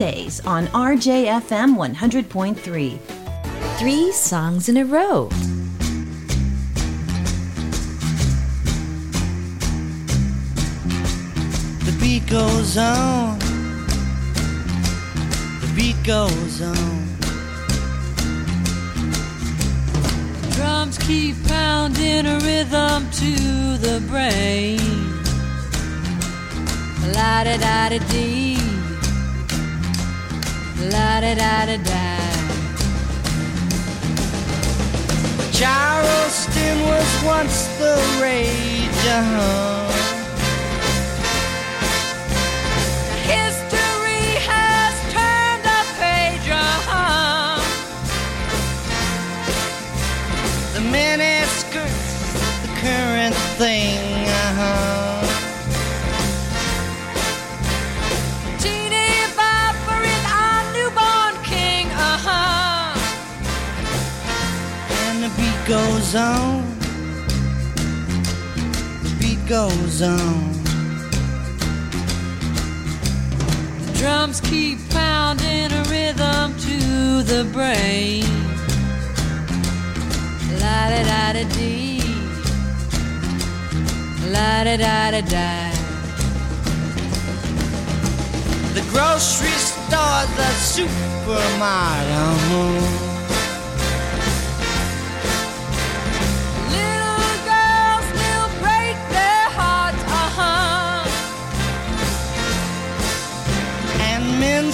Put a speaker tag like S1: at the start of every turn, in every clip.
S1: Days on RJFM 100.3.
S2: Three songs in a row.
S3: The beat goes on. The beat goes on.
S4: Drums keep pounding a rhythm to the brain. La da da da dee. La da da da da.
S3: Charleston was once the rage, uh-huh.
S4: History has turned a page, uh-huh.
S3: The mini skirts, the current thing, goes on. The beat goes on.
S4: The Drums keep pounding a rhythm to the brain. La da da da dee. La da da da da.
S3: The grocery store, the supermarket,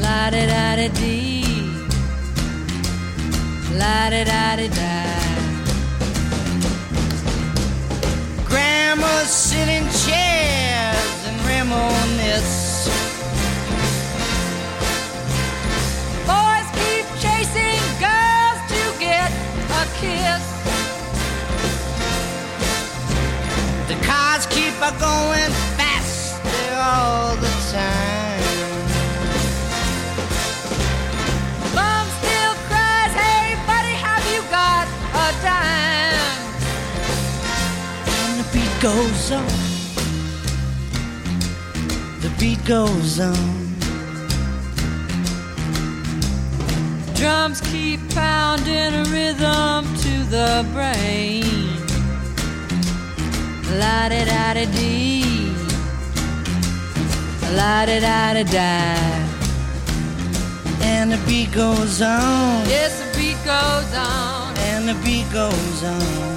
S4: La da da da dee. La da da da da.
S3: Grandmas sit in chairs and reminisce.
S4: Boys keep chasing girls to get a kiss.
S3: The cars keep a going faster all the time. Goes on. The beat goes on.
S4: Drums keep pounding a rhythm to the brain. La da da da dee. La da da da da.
S3: And the beat goes on.
S4: Yes, the beat goes on.
S3: And the beat goes on.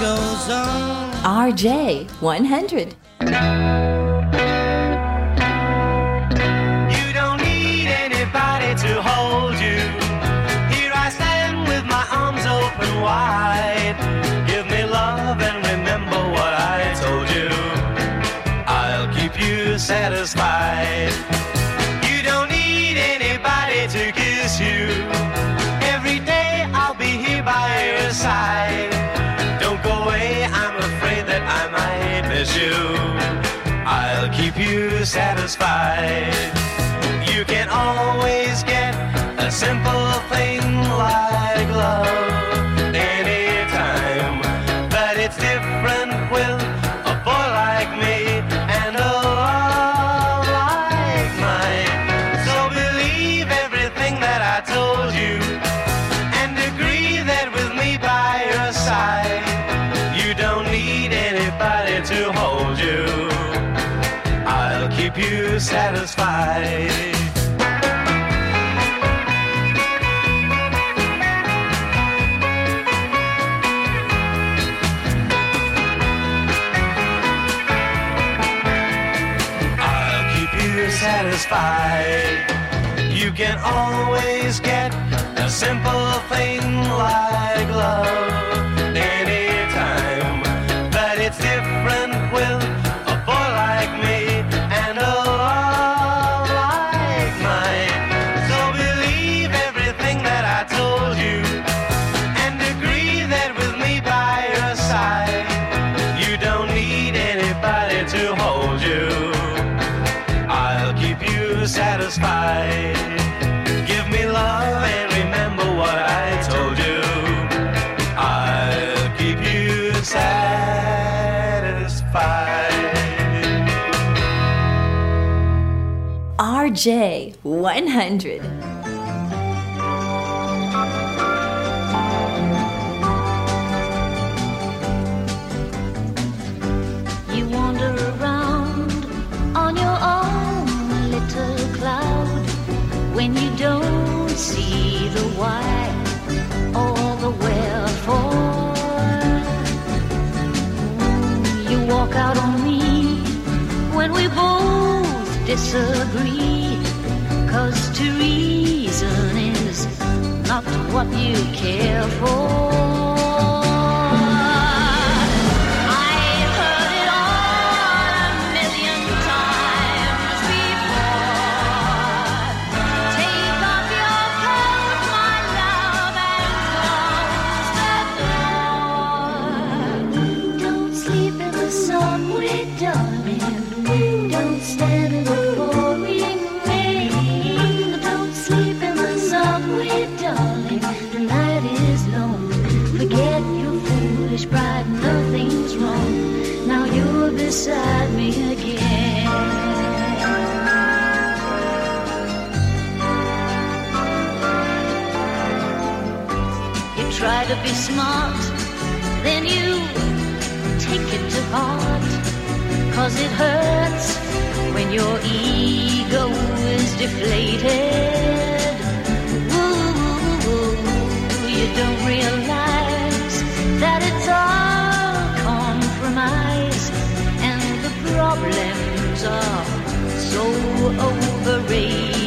S4: Goes on.
S2: RJ 100.
S5: You don't need anybody to hold you. Here I stand with my arms open wide. Give me love and remember what I told you. I'll keep you satisfied. Satisfied. Satisfied. You can always get a simple thing like love J one hundred.
S6: You
S7: wander around on your own little cloud when you don't see the why or the wherefore. You walk out on me when we both disagree. what you care for. heart Cause it hurts when your ego is deflated. Ooh, you don't realize that it's all compromise And the problems are so overrated.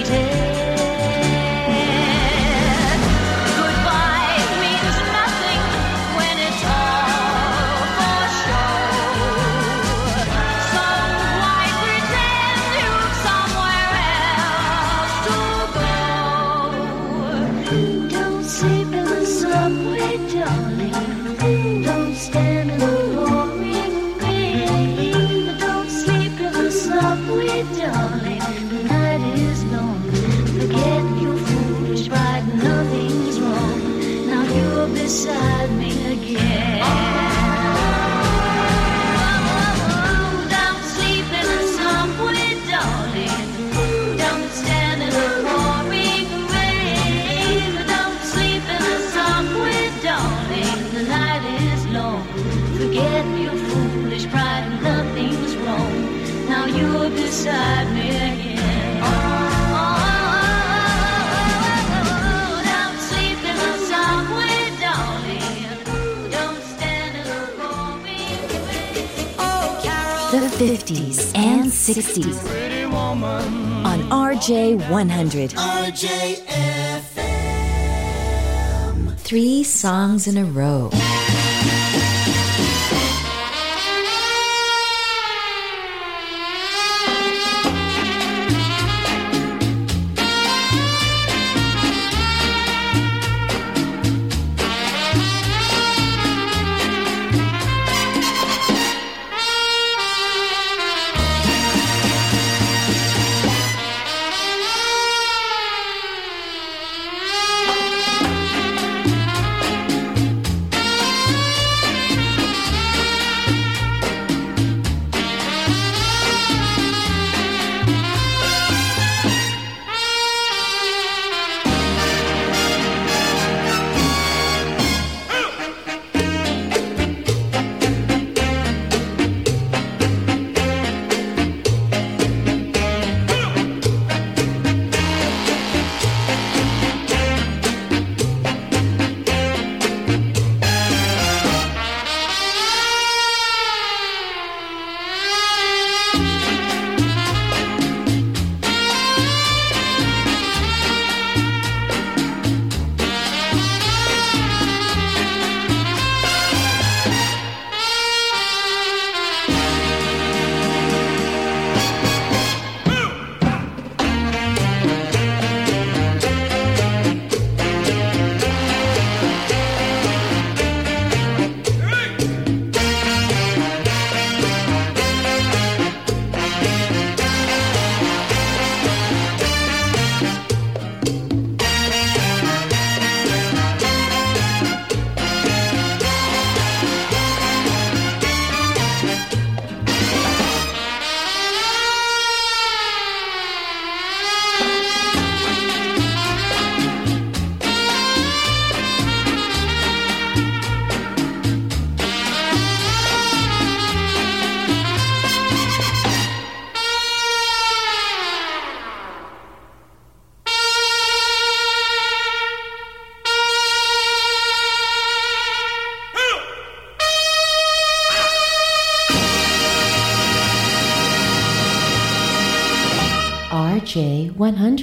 S8: on RJ100. RJFM. Three songs in a row.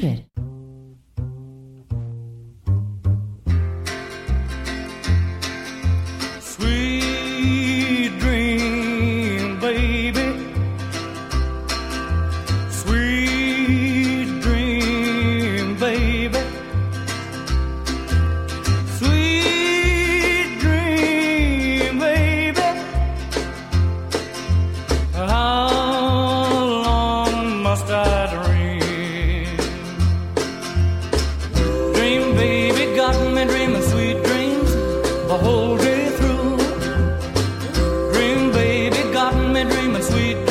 S1: 100.
S9: sweet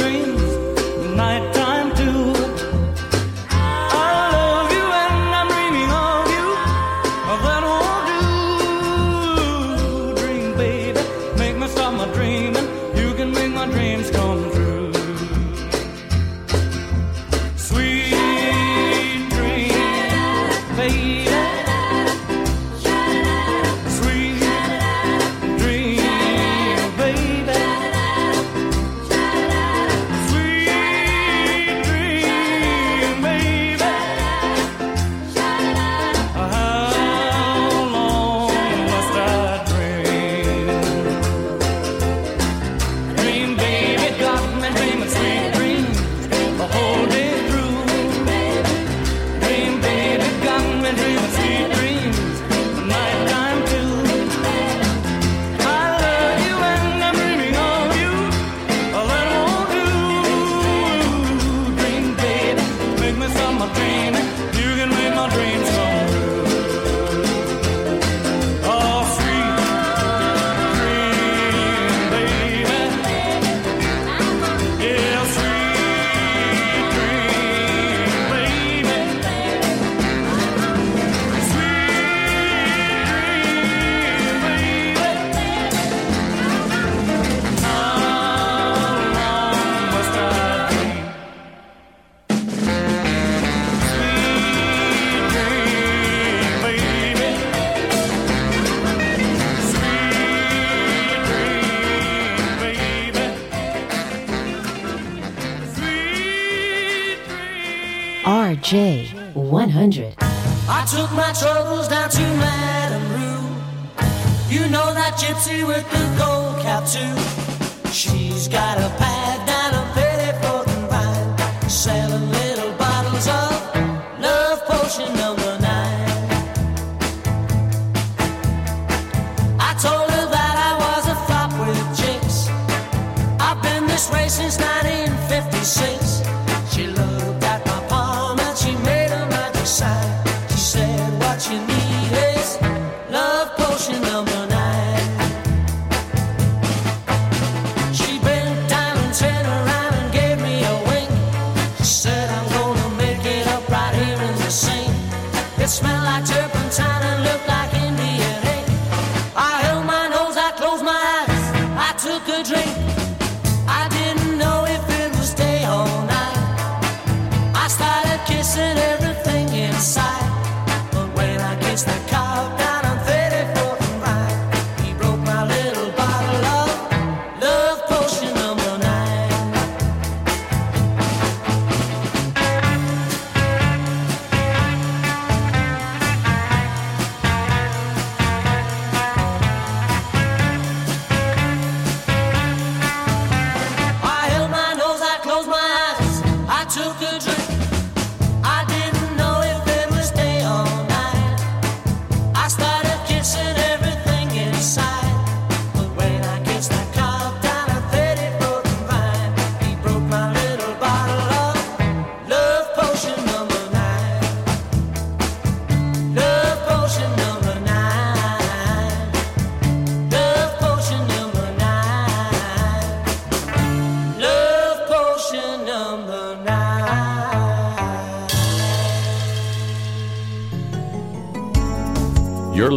S9: I
S10: took my troubles down to Madame Ruth. You know that gypsy with the gold cap too. She's got a
S11: pass.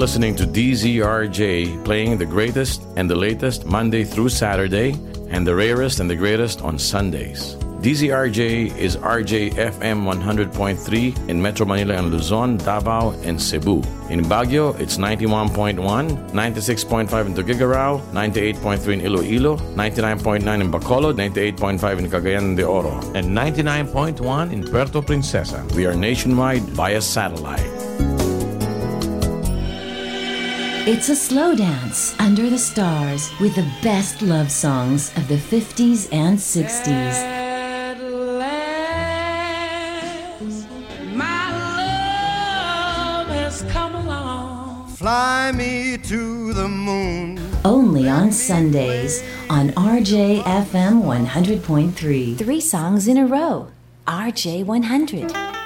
S11: listening to DZRJ playing the greatest and the latest Monday through Saturday and the rarest and the greatest on Sundays.
S12: DZRJ is RJ FM 100.3 in Metro Manila and Luzon, Davao, and Cebu. In Baguio, it's 91.1, 96.5 in Tuguegarao, 98.3 in Iloilo, 99.9 in Bacolod, 98.5 in Cagayan de Oro,
S13: and 99.1 in Puerto Princesa.
S12: We are nationwide via satellite.
S14: It's a slow dance under the stars with the best love songs of the 50s and 60s.
S1: At last, my love has come along.
S6: Fly me to the moon.
S14: Only on Sundays on RJFM 100.3.
S8: Three songs in a row. RJ 100.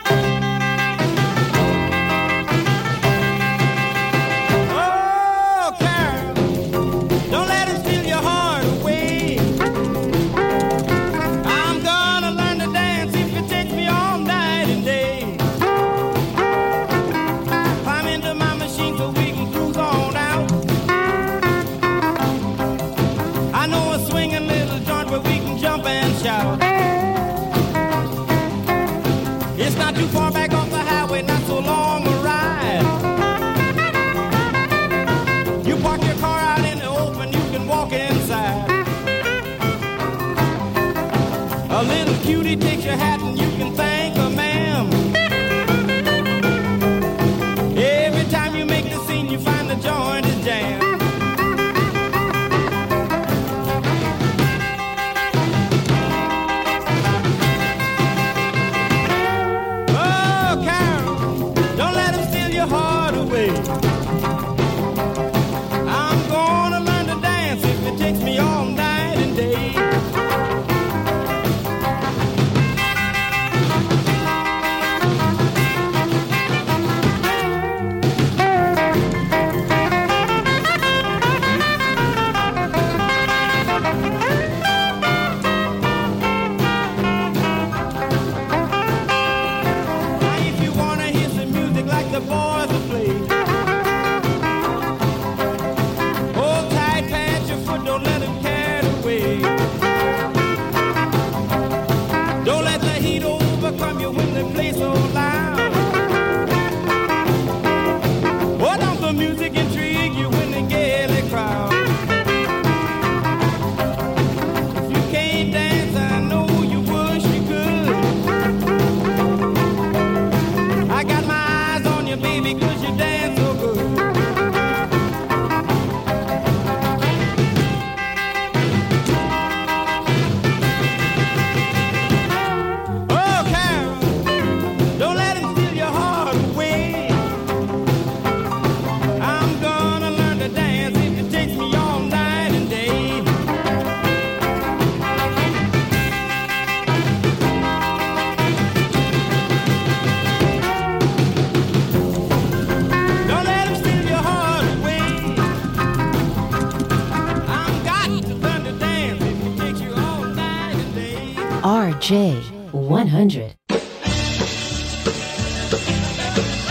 S8: J100.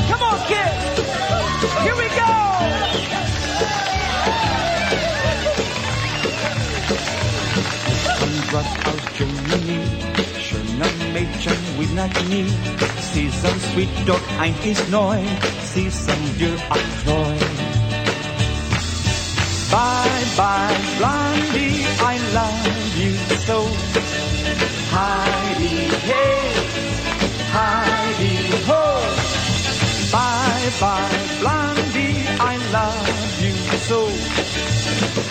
S1: Come on, kids! Here we go!
S15: Germany, Sweet Dog, ein ist neu, Sesam Dürr, ach neu. Bye bye, Blondie, I love you so. Hi. Bye, Blondie, I love you so.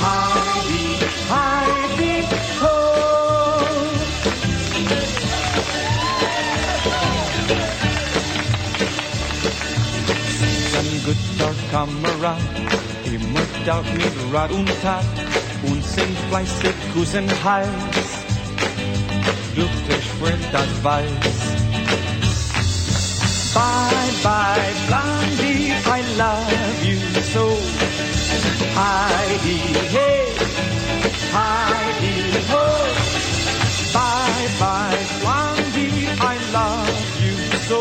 S15: Heidi, Heidi, ho. Ein guter Kamerad, immer dort mit Rat und Tat und sind fleißig Kussen Hals. Glücklich wird das Weiß. Bye bye, Blondie, I love you so. Heidi, hey, Heidi, ho. Bye bye, Blondie, I love you so.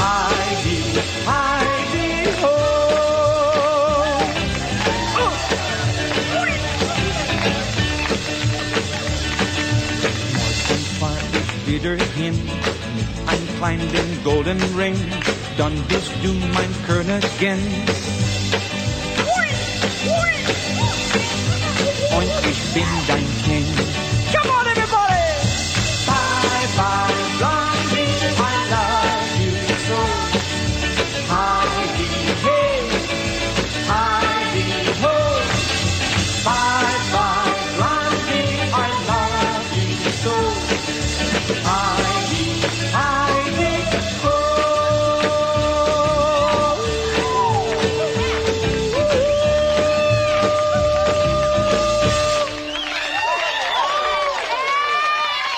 S15: Heidi, Heidi, ho. Morgen wieder hin. Den golden Ring, dann bist du mein Königin. Und ich bin dein Kind.
S11: Come on, everybody! Bye bye,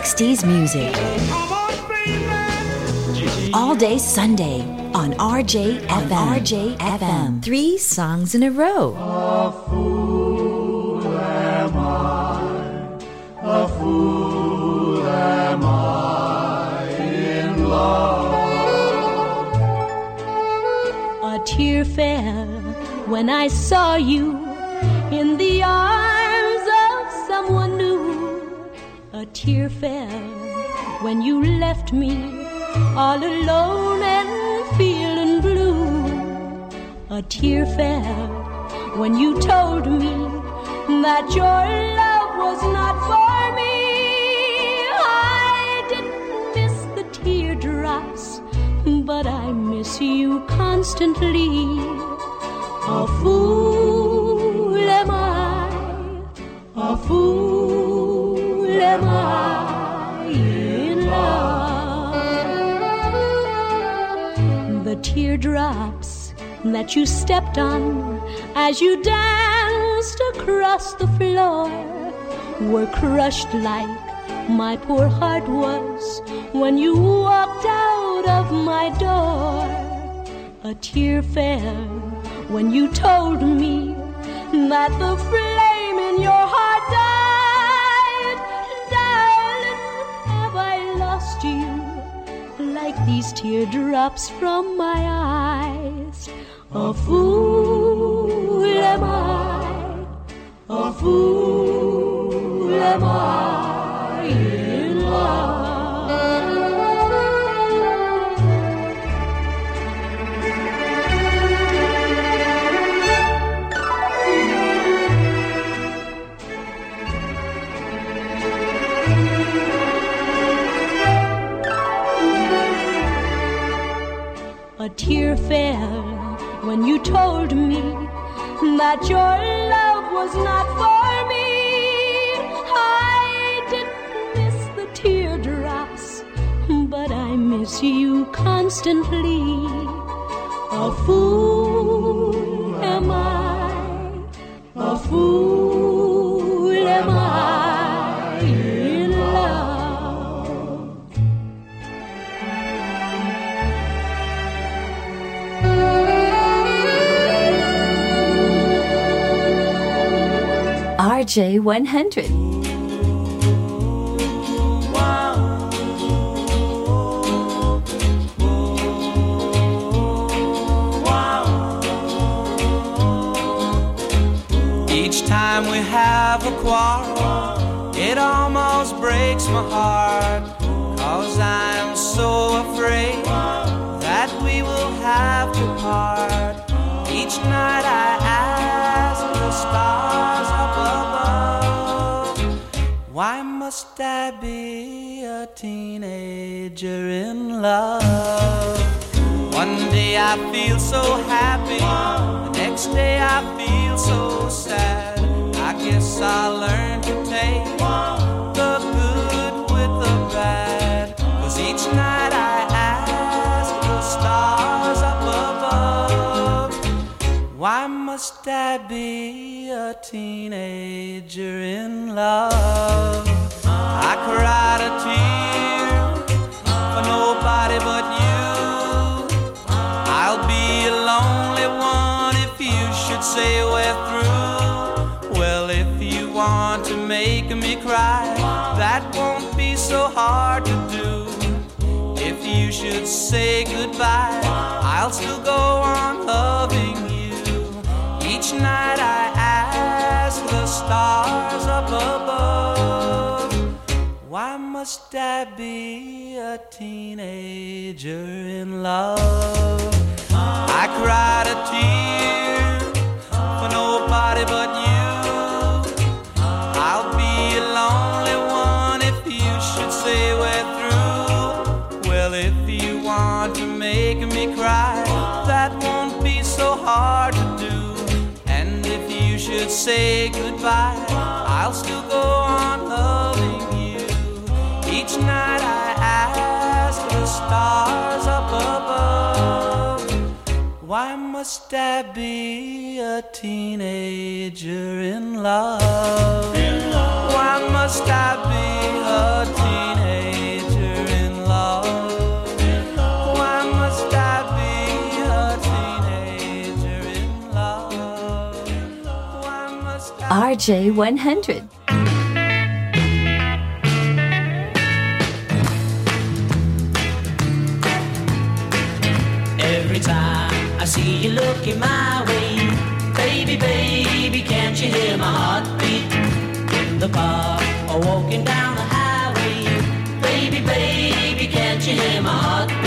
S1: 60s music. All day Sunday on RJFM. RJFM.
S16: Three songs in a row.
S17: A fool am I. A fool am I in love.
S4: A tear fell when I saw you in the arms of someone new. A tear fell when you left me all alone and feeling blue. A tear fell when you told me that your love was not for me. I didn't miss the teardrops, but I miss you constantly. A fool teardrops that you stepped on as you danced across the floor were crushed like my poor heart was when you walked out of my door. A tear fell when you told me that the flame in your these teardrops from my eyes? A fool am I, a fool am I tear fell when you told me that your love was not for me. I didn't miss the teardrops, but I miss you constantly. A fool am I, a fool
S16: RJ100.
S5: Each time we have a quarrel, it almost breaks my heart. Cause I'm so afraid that we will have to part. Each night I ask the stars must I be a teenager in love? One day I feel so happy, the next day I feel so sad. I guess I'll learn to take the good with the bad. Cause each night I why must I be a teenager in love? I cried a tear for nobody but you. I'll be a lonely one if you should say we're through. Well, if you want to make me cry, that won't be so hard to do. If you should say goodbye, I'll still go on loving you. Each night I ask the stars up above, why must I be a teenager in love? I cried a tear for nobody but you. I'll be a lonely one if you should say we're through. Well, if you want to make me cry, that won't be so hard to do. Should say goodbye, I'll still go on loving you. Each night I ask the stars up above, why must I be a teenager in love? Why must I be RJ100.
S11: Every time I see you looking my way, baby, baby, can't you hear my heartbeat? In the park or walking down the highway, baby, baby, can't you hear my heartbeat?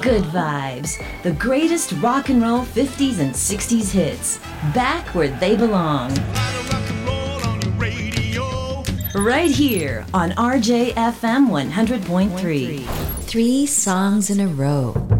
S1: Good vibes, the greatest rock and roll 50s and 60s hits, back where they belong. Right here on RJFM 100.3.
S5: Three songs in a row.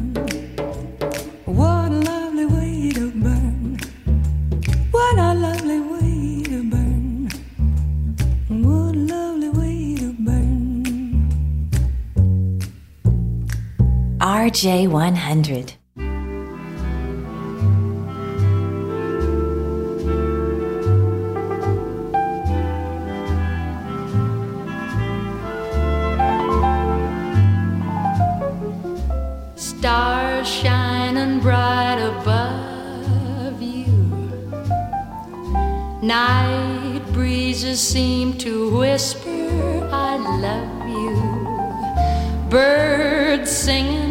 S8: RJ100.
S4: Stars shining bright above you. Night breezes seem to whisper, I love you. Birds singing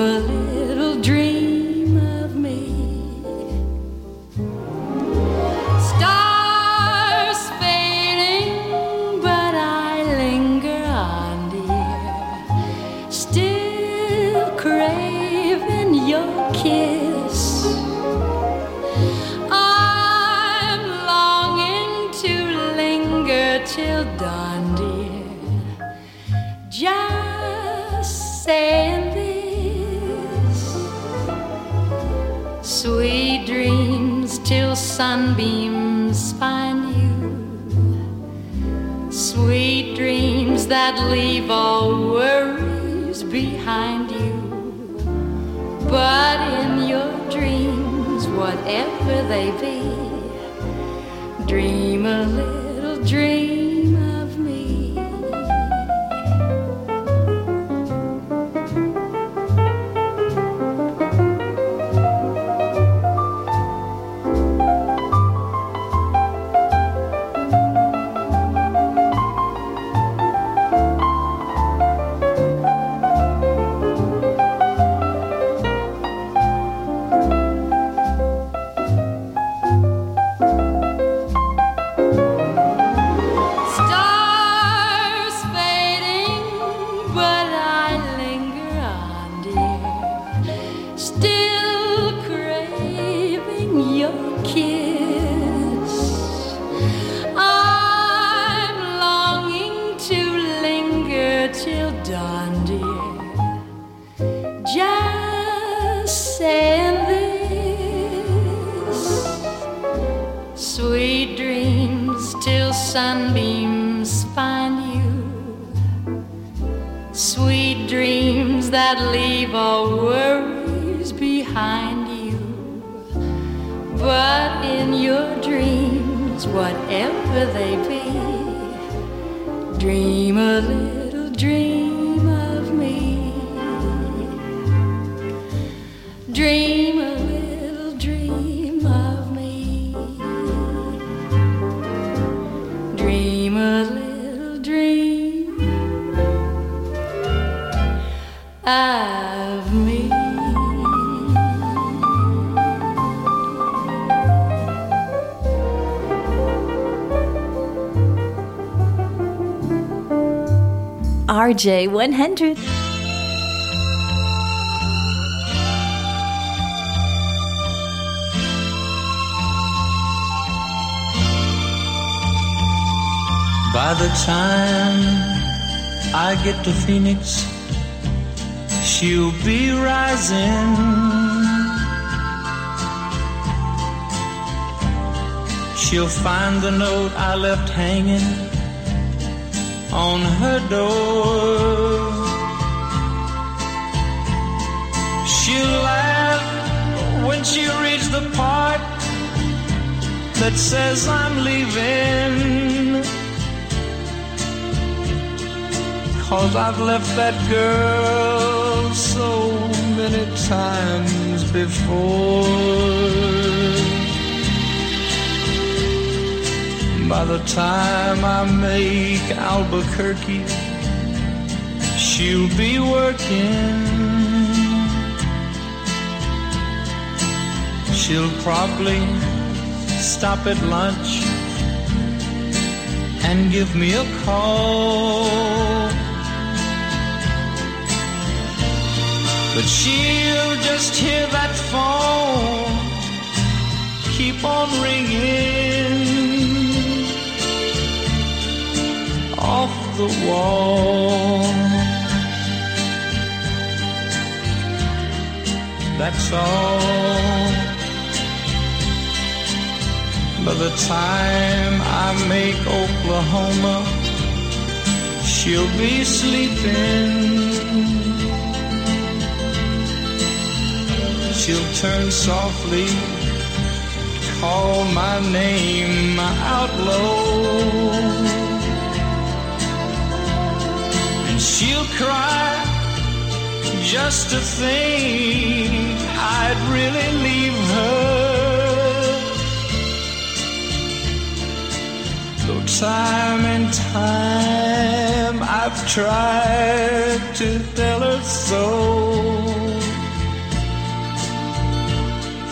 S4: a sunbeams find you. Sweet dreams that leave all worries behind you. But in your dreams, whatever they be, dream a little dream
S8: RJ100.
S9: By the time I get to Phoenix, she'll be rising. She'll find the note I left hanging on her door. She'll laugh when she reads the part that says I'm leaving. Cause I've left that girl so many times before. By the time I make Albuquerque, she'll be working. She'll probably stop at lunch and give me a call. But she'll just hear that phone keep on ringing off the wall. That's all. By the time I make Oklahoma, she'll be sleeping. She'll turn softly, call my name out low. She'll cry just to think I'd really leave her. Though time and time I've tried to tell her so.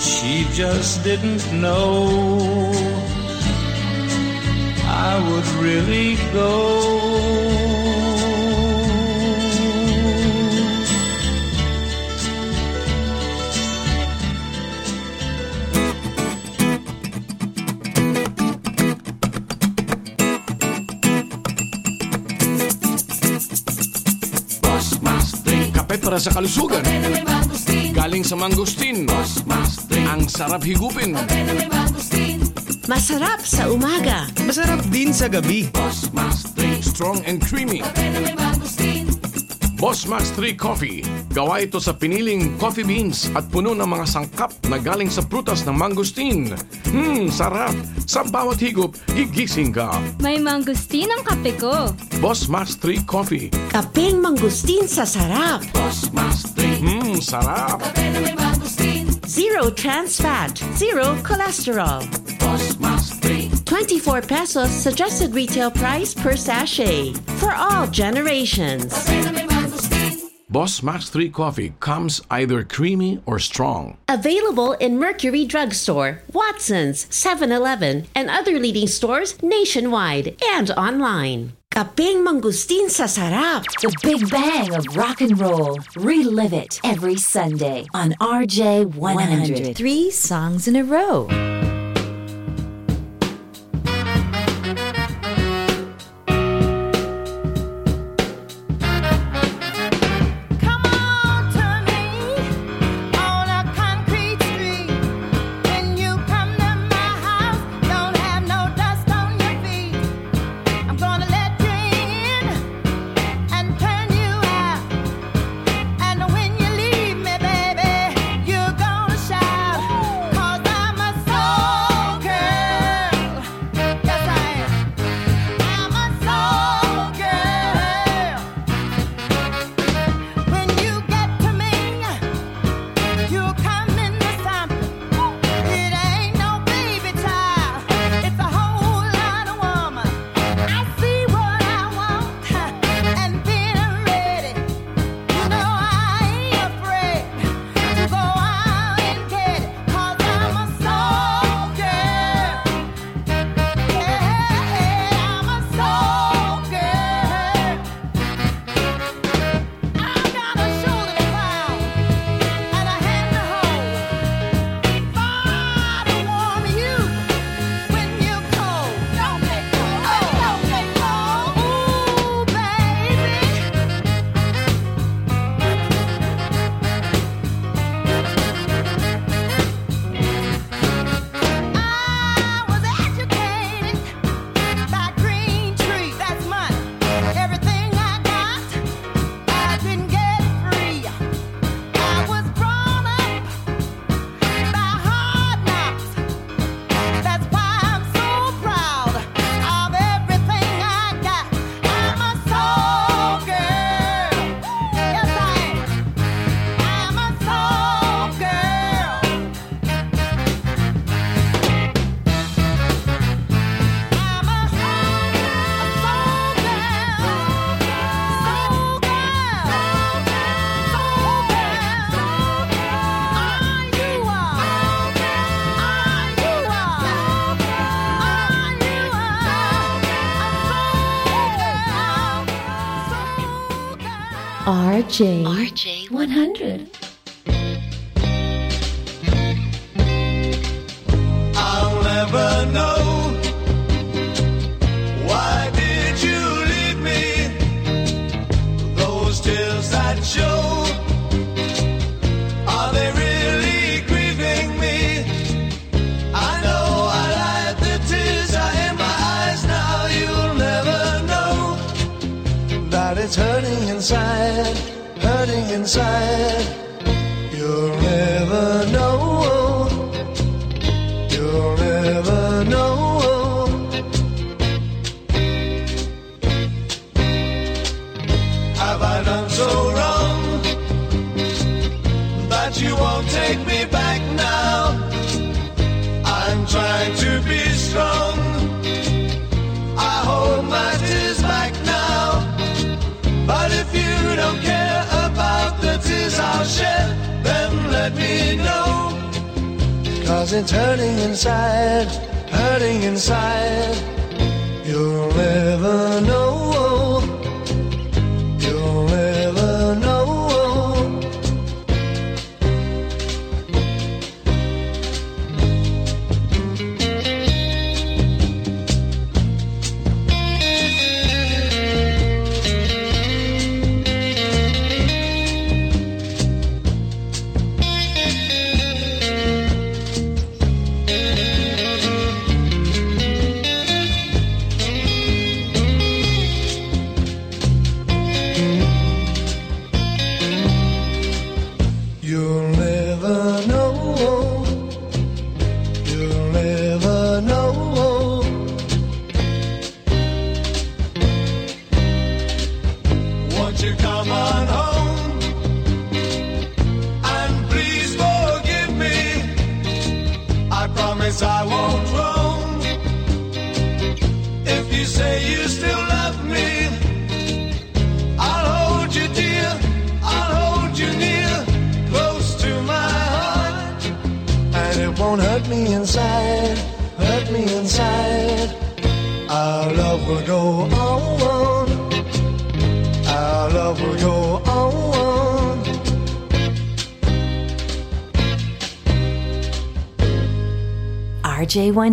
S9: She just didn't know I would really go.
S12: Para sa kalusugan. Galing sa mangustin. Ang sarap higupin.
S18: Masarap sa umaga.
S19: Masarap din sa gabi.
S12: Strong and creamy. Boss Max 3 Coffee. Gawa ito sa piniling coffee beans at puno ng mga sangkap na galing sa prutas ng mangustin. Hmm, sarap. Sa bawat higop, gigising ka.
S20: May mangustin ang kape ko.
S12: Boss Max 3 Coffee.
S18: Kapeng mangustin sa sarap.
S12: Hmm, sarap.
S18: Zero trans fat, zero cholesterol. 24 pesos suggested retail price per sachet for all generations.
S12: Boss Max 3 Coffee comes either creamy or strong.
S18: Available in Mercury Drugstore, Watson's, 7-Eleven, and other leading stores nationwide and online. Kapeng mangustin sa sarap.
S1: The Big Bang of Rock and Roll. Relive it every Sunday on RJ 100.
S21: Three songs in a row.
S14: RJ100.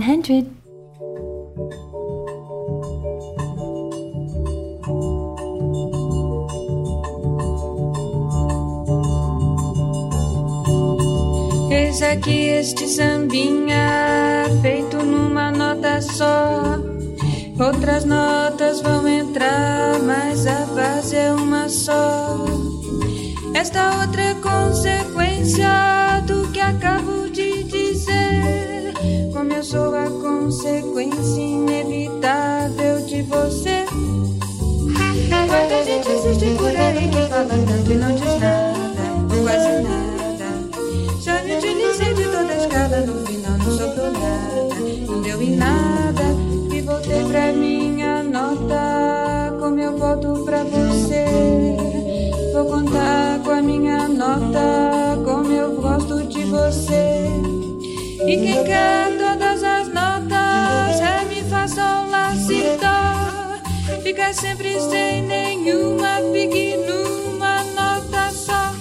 S14: 100.
S22: mais inevitável de você. Quanta gente existe por aí que fala tanto e não diz nada, ou quase nada. Já me utilizei de toda a escala, no final não sobrou nada, não deu em nada. E voltei pra minha nota, como eu volto pra você. Vou contar com a minha nota, como eu gosto de você. E quem quer sempre sem nenhuma, fique numa nota só.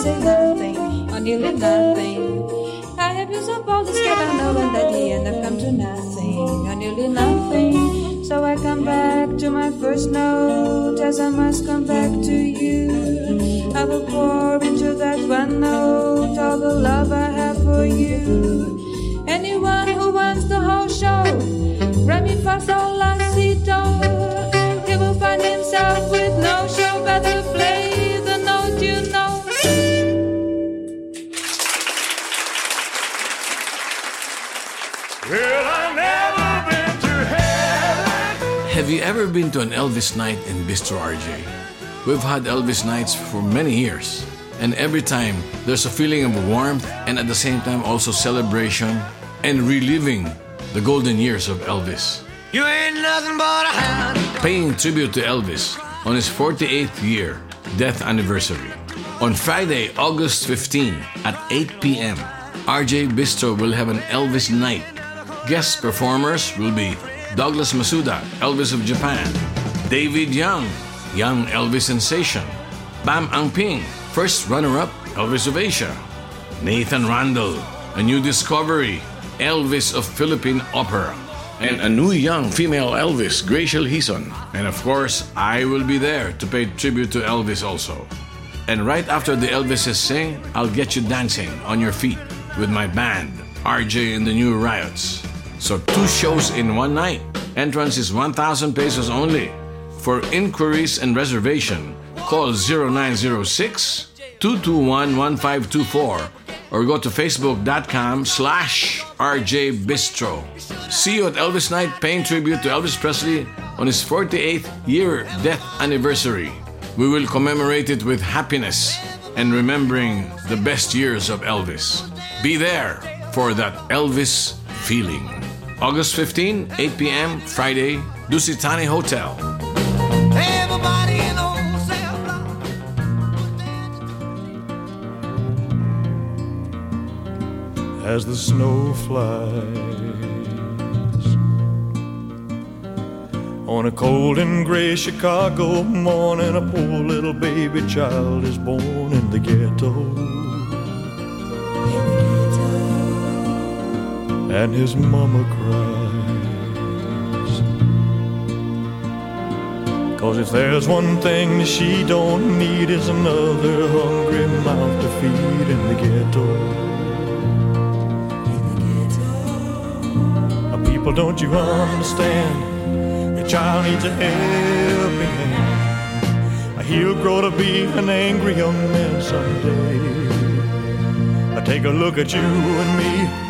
S22: Say nothing, or nearly nothing. I have been so bold to skip and knowing that the end I've come to nothing, or nearly nothing. So I come back to my first note as I must come back to you. I will pour into that one note all the love I have for you. Anyone who wants the whole show, Remy fa sol la si do. He will find himself with no show but to
S12: Have you ever been to an Elvis night in Bistro RJ? We've had Elvis nights for many years, and every time there's a feeling of warmth and at the same time also celebration and reliving the golden years of Elvis.
S6: You ain't nothing but a hound.
S12: Paying tribute to Elvis on his 48th year death anniversary. On Friday, August 15 at 8 p.m., RJ Bistro will have an Elvis night. Guest performers will be Douglas Masuda, Elvis of Japan, David Young, Young Elvis Sensation, Bam Angping, first runner-up Elvis of Asia, Nathan Randall, a new discovery, Elvis of Philippine Opera, and a new young female Elvis, Graciel Hison. And of course, I will be there to pay tribute to Elvis also. And right after the Elvises sing, I'll get you dancing on your feet with my band, RJ and the New Riots. So two shows in one night. Entrance is 1,000 pesos only. For inquiries and reservation, call 0906 221 1524 or go to facebook.com slash RJ Bistro. See you at Elvis Night paying tribute to Elvis Presley on his 48th year death anniversary. We will commemorate it with happiness and remembering the best years of Elvis. Be there for that Elvis feeling. August 15, 8 p.m., Friday, Dusit Thani Hotel.
S6: Everybody in the whole block.
S23: as the snow flies. On a cold and gray Chicago morning, a poor little baby child is born in the ghetto. And his mama cries. Cause if there's one thing she don't need is another hungry mouth to feed in the ghetto. Uh, People, don't you understand? Your child needs a helping hand. He'll grow to be an angry young man someday. Uh, Take a look at you and me.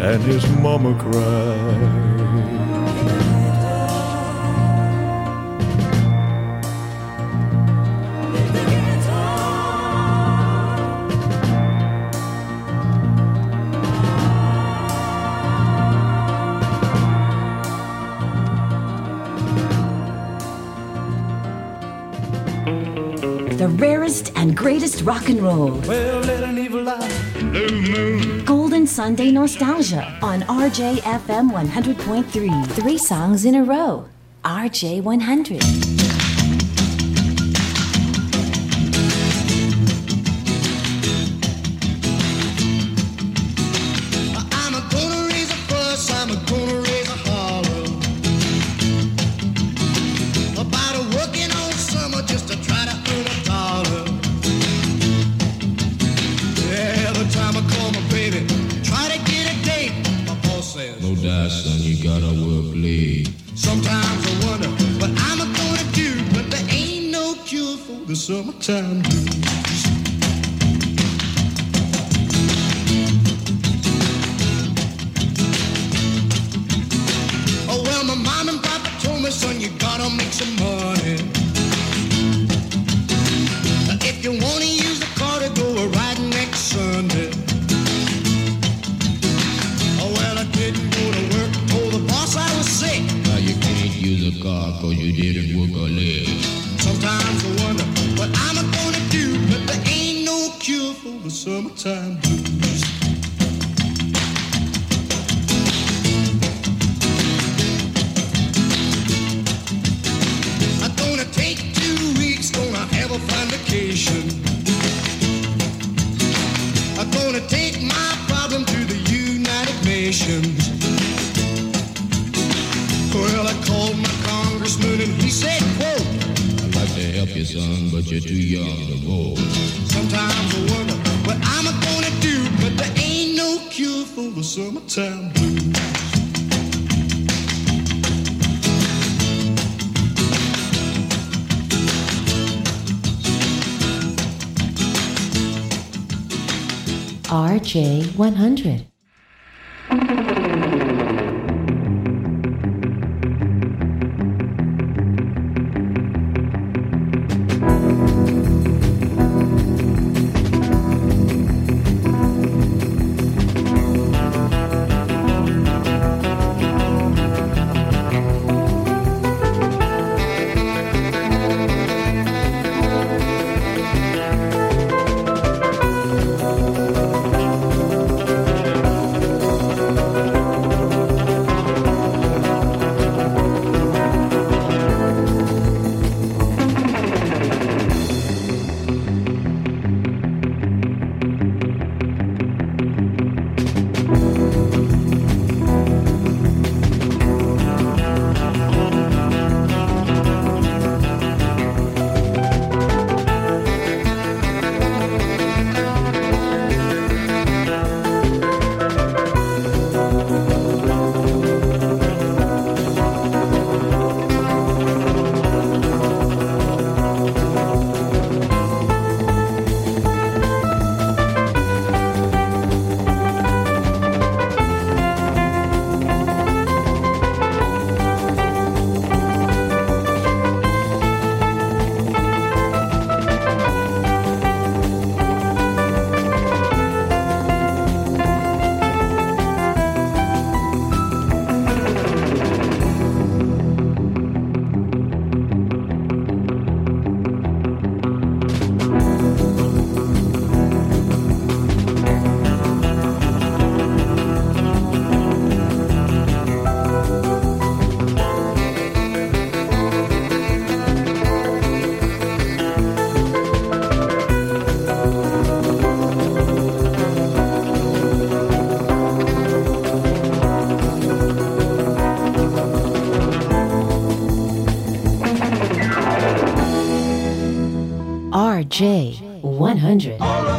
S23: and his mama cried.
S1: the rarest and greatest rock and roll.
S23: Well, let an evil eye, blue moon.
S1: Sunday Nostalgia on RJFM 100.3.
S24: Three songs in a row. RJ100. 100. J100.